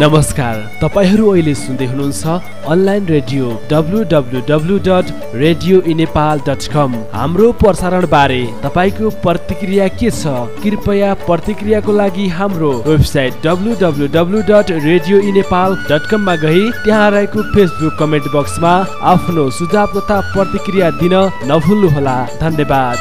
नमस्कार। तपाईँहरू अहिले सुन्दै हुनुहुन्छ online radio W W W dot radio Nepal dot com. हाम्रो प्रसारणबारे तपाईँको प्रतिक्रिया के छ? कृपया प्रतिक्रियाको लागि हाम्रो website W W W dot radio Nepal dot कममा गई। त्यहाँ रहेको फेसबुक कमेन्ट बक्समा आफ्नो सुझाव तथा प्रतिक्रिया दिन नभुल्नुहोला। धन्यवाद।